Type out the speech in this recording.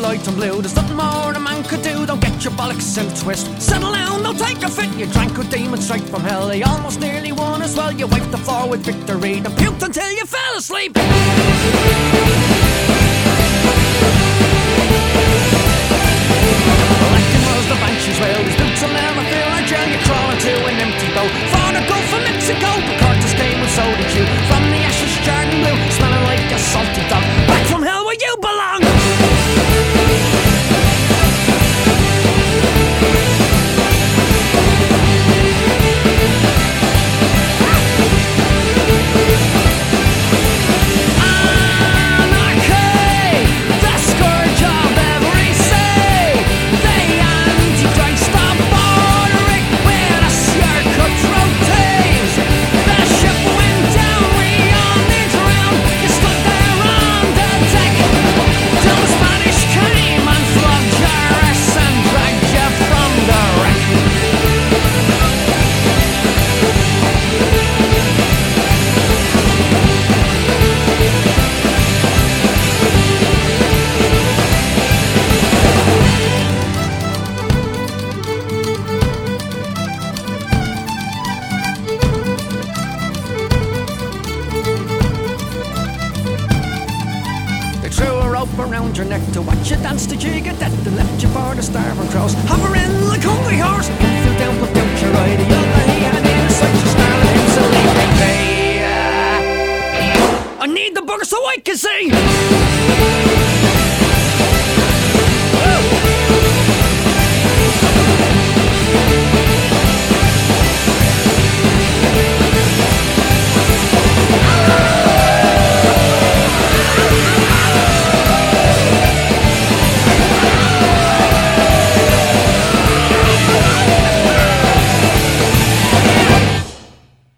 light and blue. There's nothing more a man could do. Don't get your bollocks in a twist. Settle down, don't take a fit. You drank a demon straight from hell. They almost nearly won as well. You wiped the floor with victory. And puked until you fell asleep. Electing was the banshee's wail. These boots will never feel like jail. You're crawling to an empty boat. Far to go for Mexico. rope around your neck to watch you dance to jig at death and left you for the starving cross. Hover in like hungry horse, if you down, put down your right, you'll die, and in such a snarl, and so I need the burger so I can see.